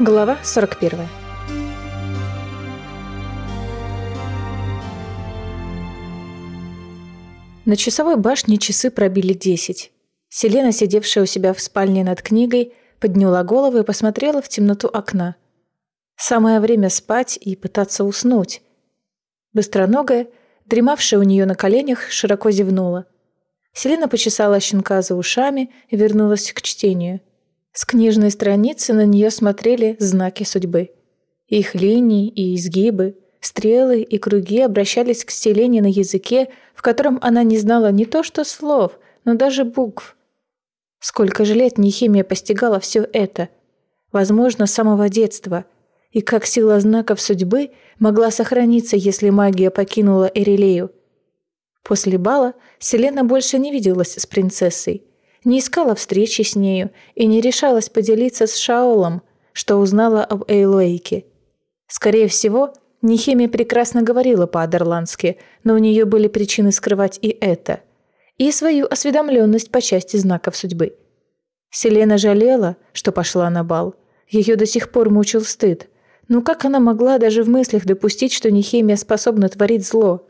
Глава 41 На часовой башне часы пробили десять. Селена, сидевшая у себя в спальне над книгой, подняла голову и посмотрела в темноту окна. Самое время спать и пытаться уснуть. Быстроногая, дремавшая у нее на коленях, широко зевнула. Селена почесала щенка за ушами и вернулась к чтению – с книжной страницы на нее смотрели знаки судьбы. Их линии и изгибы, стрелы и круги обращались к Селене на языке, в котором она не знала не то что слов, но даже букв. Сколько же лет Нехимия постигала все это? Возможно, с самого детства. И как сила знаков судьбы могла сохраниться, если магия покинула Эрилею? После бала Селена больше не виделась с принцессой не искала встречи с нею и не решалась поделиться с Шаолом, что узнала об Эйлоике. Скорее всего, Нехемия прекрасно говорила по-адерландски, но у нее были причины скрывать и это, и свою осведомленность по части знаков судьбы. Селена жалела, что пошла на бал. Ее до сих пор мучил стыд. Ну как она могла даже в мыслях допустить, что Нехемия способна творить зло?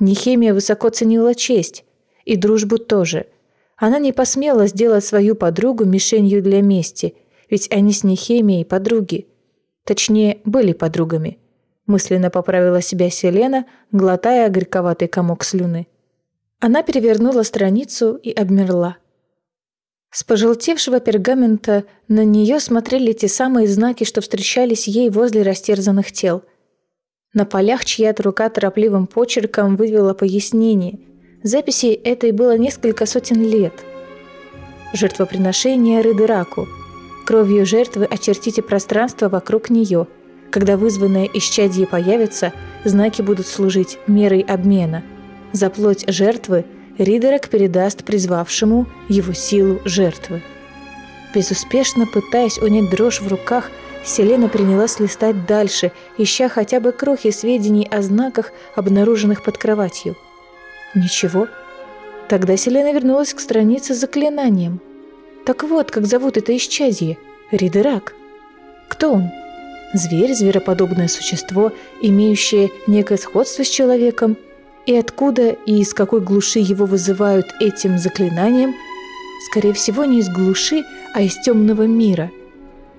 Нехемия высоко ценила честь. И дружбу тоже – она не посмела сделать свою подругу мишенью для мести, ведь они с Нехемией подруги. Точнее, были подругами. Мысленно поправила себя Селена, глотая горьковатый комок слюны. Она перевернула страницу и обмерла. С пожелтевшего пергамента на нее смотрели те самые знаки, что встречались ей возле растерзанных тел. На полях чья-то рука торопливым почерком вывела пояснение, Записей этой было несколько сотен лет. Жертвоприношение Рыдыраку. Кровью жертвы очертите пространство вокруг нее. Когда вызванное исчадье появится, знаки будут служить мерой обмена. За плоть жертвы Ридерак передаст призвавшему его силу жертвы. Безуспешно пытаясь унять дрожь в руках, Селена принялась листать дальше, ища хотя бы крохи сведений о знаках, обнаруженных под кроватью – Ничего. Тогда Селена вернулась к странице с заклинанием. Так вот, как зовут это исчадье. Ридерак. Кто он? Зверь, звероподобное существо, имеющее некое сходство с человеком, и откуда и из какой глуши его вызывают этим заклинанием, скорее всего, не из глуши, а из темного мира.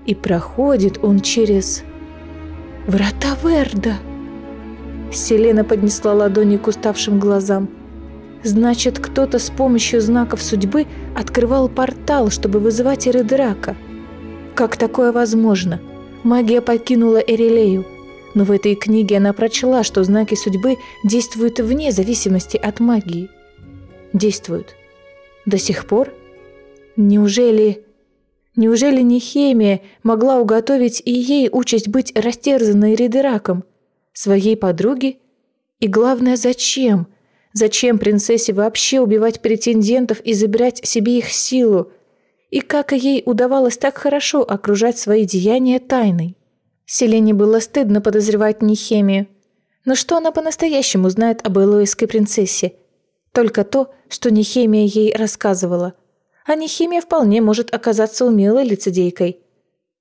И проходит он через... Врата Верда! Селена поднесла ладони к уставшим глазам – Значит, кто-то с помощью знаков судьбы открывал портал, чтобы вызывать Эридрака. Как такое возможно? Магия покинула Эрилею. Но в этой книге она прочла, что знаки судьбы действуют вне зависимости от магии. Действуют. До сих пор? Неужели... Неужели Нехемия могла уготовить и ей участь быть растерзанной Ридераком, своей подруге? И главное, зачем – Зачем принцессе вообще убивать претендентов и забирать себе их силу? И как ей удавалось так хорошо окружать свои деяния тайной? Селене было стыдно подозревать Нехемию. Но что она по-настоящему знает об Элоиской принцессе? Только то, что Нехемия ей рассказывала. А Нехемия вполне может оказаться умелой лицедейкой.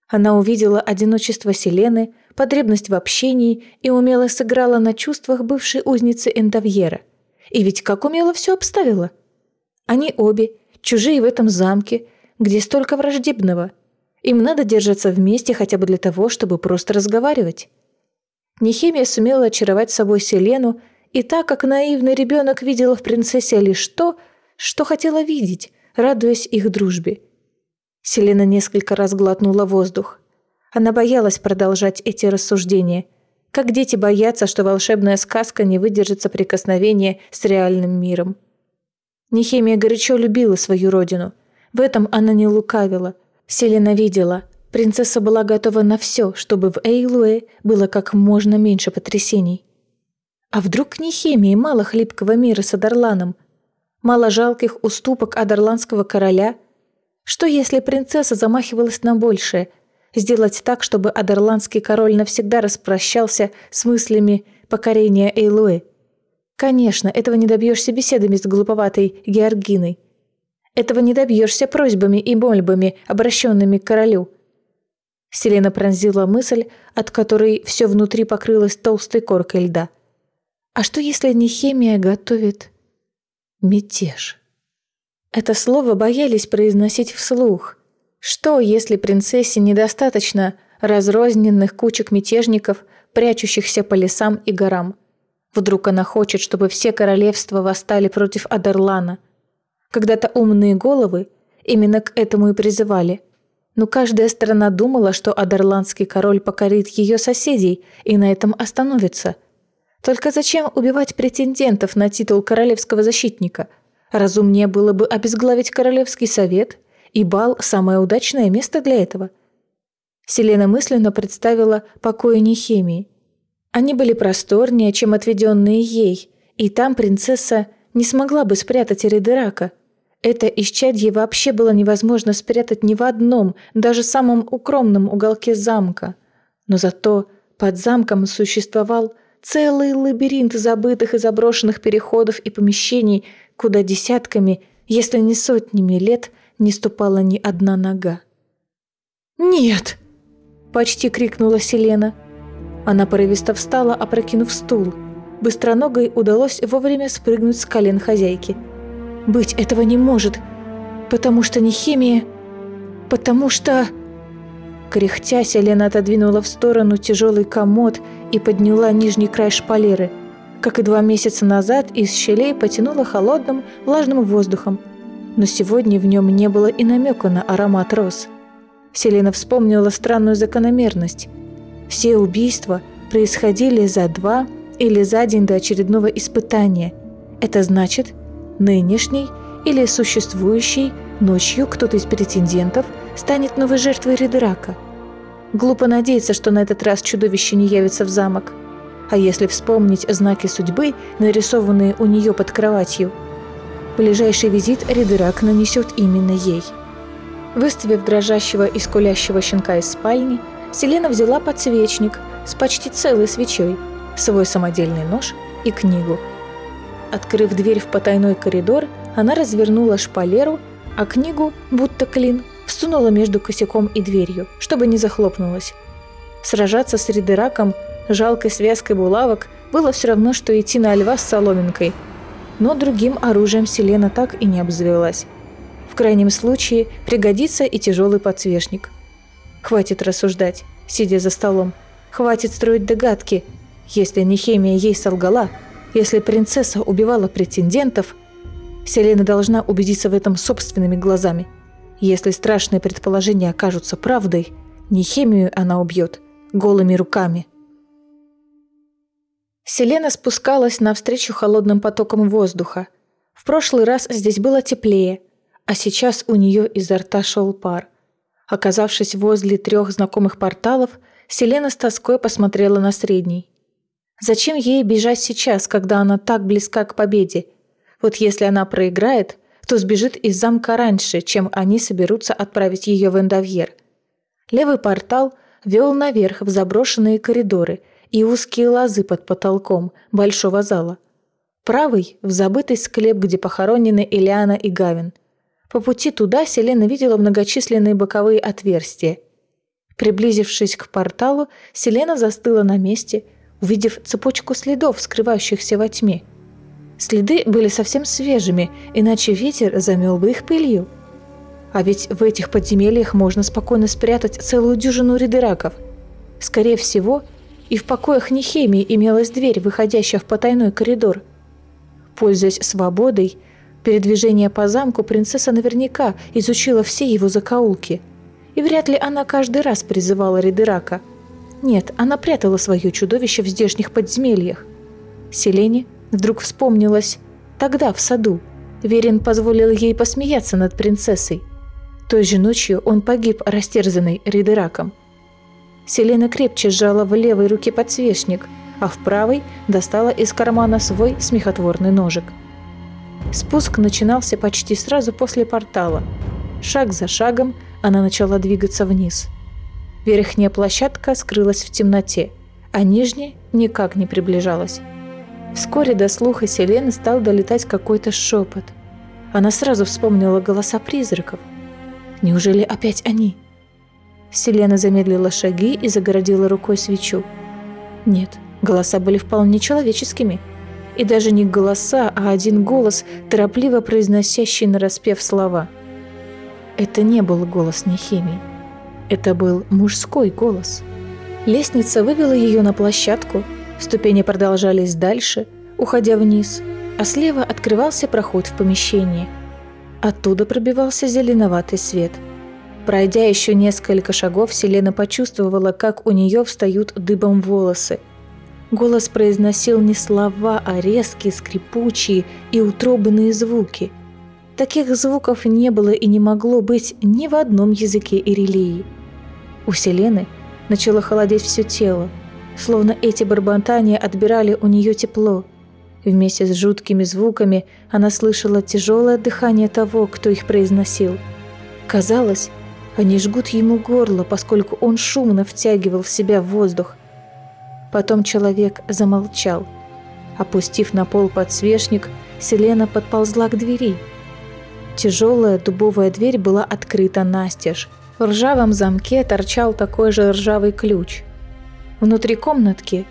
Она увидела одиночество Селены, потребность в общении и умело сыграла на чувствах бывшей узницы Эндовьера. И ведь как умело все обставила. Они обе, чужие в этом замке, где столько враждебного. Им надо держаться вместе хотя бы для того, чтобы просто разговаривать. Нехемия сумела очаровать собой Селену, и так как наивный ребенок видела в принцессе лишь то, что хотела видеть, радуясь их дружбе. Селена несколько раз глотнула воздух. Она боялась продолжать эти рассуждения – как дети боятся, что волшебная сказка не выдержит соприкосновения с реальным миром. Нехемия горячо любила свою родину. В этом она не лукавила. Селена видела. Принцесса была готова на все, чтобы в Эйлуэ было как можно меньше потрясений. А вдруг Нехемии мало хлипкого мира с Адарланом? Мало жалких уступок Адарландского короля? Что если принцесса замахивалась на большее – Сделать так, чтобы Адерландский король навсегда распрощался с мыслями покорения Эйлуэ. Конечно, этого не добьешься беседами с глуповатой Георгиной. Этого не добьешься просьбами и мольбами, обращенными к королю. Селена пронзила мысль, от которой все внутри покрылось толстой коркой льда. А что если не химия готовит мятеж? Это слово боялись произносить вслух. Что, если принцессе недостаточно разрозненных кучек мятежников, прячущихся по лесам и горам? Вдруг она хочет, чтобы все королевства восстали против Адерлана. Когда-то умные головы именно к этому и призывали. Но каждая страна думала, что Адерландский король покорит ее соседей и на этом остановится. Только зачем убивать претендентов на титул королевского защитника? Разумнее было бы обезглавить королевский совет, и бал – самое удачное место для этого. Селена мысленно представила покои Нехемии – они были просторнее, чем отведенные ей, и там принцесса не смогла бы спрятать Эридерака. Это исчадье вообще было невозможно спрятать ни в одном, даже самом укромном уголке замка. Но зато под замком существовал целый лабиринт забытых и заброшенных переходов и помещений, куда десятками, если не сотнями лет не ступала ни одна нога. «Нет!» – почти крикнула Селена – она порывисто встала, опрокинув стул. Быстроногой удалось вовремя спрыгнуть с колен хозяйки. «Быть этого не может, потому что не химия, потому что...» Кряхтя, Селена отодвинула в сторону тяжелый комод и подняла нижний край шпалеры. Как и два месяца назад, из щелей потянуло холодным, влажным воздухом. Но сегодня в нем не было и намека на аромат роз. Селена вспомнила странную закономерность. Все убийства происходили за два или за день до очередного испытания. Это значит, нынешний или существующий ночью кто-то из претендентов станет новой жертвой Ридерака. Глупо надеяться, что на этот раз чудовище не явится в замок. А если вспомнить знаки судьбы, нарисованные у нее под кроватью, ближайший визит Ридерак нанесет именно ей. Выставив дрожащего и скулящего щенка из спальни, Селена взяла подсвечник с почти целой свечой, свой самодельный нож и книгу. Открыв дверь в потайной коридор, она развернула шпалеру, а книгу, будто клин, всунула между косяком и дверью, чтобы не захлопнулась. Сражаться с ридераком, жалкой связкой булавок, было все равно, что идти на льва с соломинкой. Но другим оружием Селена так и не обзавелась. В крайнем случае пригодится и тяжелый подсвечник – Хватит рассуждать, сидя за столом. Хватит строить догадки. Если Нехемия ей солгала, если принцесса убивала претендентов, Селена должна убедиться в этом собственными глазами. Если страшные предположения окажутся правдой, Нехемию она убьет голыми руками. Селена спускалась навстречу холодным потокам воздуха. В прошлый раз здесь было теплее, а сейчас у нее изо рта шел пар – Оказавшись возле трех знакомых порталов, Селена с тоской посмотрела на средний. Зачем ей бежать сейчас, когда она так близка к победе? Вот если она проиграет, то сбежит из замка раньше, чем они соберутся отправить ее в Эндовьер. Левый портал вел наверх в заброшенные коридоры и узкие лазы под потолком большого зала. Правый – в забытый склеп, где похоронены Элиана и Гавин – по пути туда Селена видела многочисленные боковые отверстия. Приблизившись к порталу, Селена застыла на месте, увидев цепочку следов, скрывающихся во тьме. Следы были совсем свежими, иначе ветер замел бы их пылью. А ведь в этих подземельях можно спокойно спрятать целую дюжину ридераков. Скорее всего, и в покоях Нехемии имелась дверь, выходящая в потайной коридор. Пользуясь свободой, Передвижение по замку принцесса наверняка изучила все его закоулки. И вряд ли она каждый раз призывала Ридерака. Нет, она прятала свое чудовище в здешних подземельях. Селене вдруг вспомнилось тогда, в саду. Верин позволил ей посмеяться над принцессой. Той же ночью он погиб, растерзанный Ридераком. Селена крепче сжала в левой руке подсвечник, а в правой достала из кармана свой смехотворный ножик – Спуск начинался почти сразу после портала. Шаг за шагом она начала двигаться вниз. Верхняя площадка скрылась в темноте, а нижняя никак не приближалась. Вскоре до слуха Селены стал долетать какой-то шепот. Она сразу вспомнила голоса призраков. Неужели опять они? Селена замедлила шаги и загородила рукой свечу. Нет, голоса были вполне человеческими. И даже не голоса, а один голос, торопливо произносящий нараспев слова. Это не был голос Нехемии. Это был мужской голос. Лестница вывела ее на площадку, ступени продолжались дальше, уходя вниз, а слева открывался проход в помещение. Оттуда пробивался зеленоватый свет – Пройдя еще несколько шагов, Селена почувствовала, как у нее встают дыбом волосы. Голос произносил не слова, а резкие, скрипучие и утробные звуки. Таких звуков не было и не могло быть ни в одном языке Ирелии. У Селены начало холодеть все тело, словно эти барбантания отбирали у нее тепло. Вместе с жуткими звуками она слышала тяжелое дыхание того, кто их произносил. Казалось, они жгут ему горло, поскольку он шумно втягивал в себя воздух. Потом человек замолчал. Опустив на пол подсвечник, Селена подползла к двери. Тяжелая дубовая дверь была открыта настежь. В ржавом замке торчал такой же ржавый ключ. Внутри комнатки,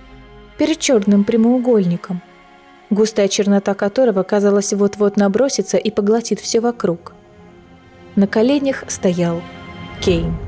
перед черным прямоугольником, густая чернота которого, казалось, вот-вот набросится и поглотит все вокруг. На коленях стоял quem?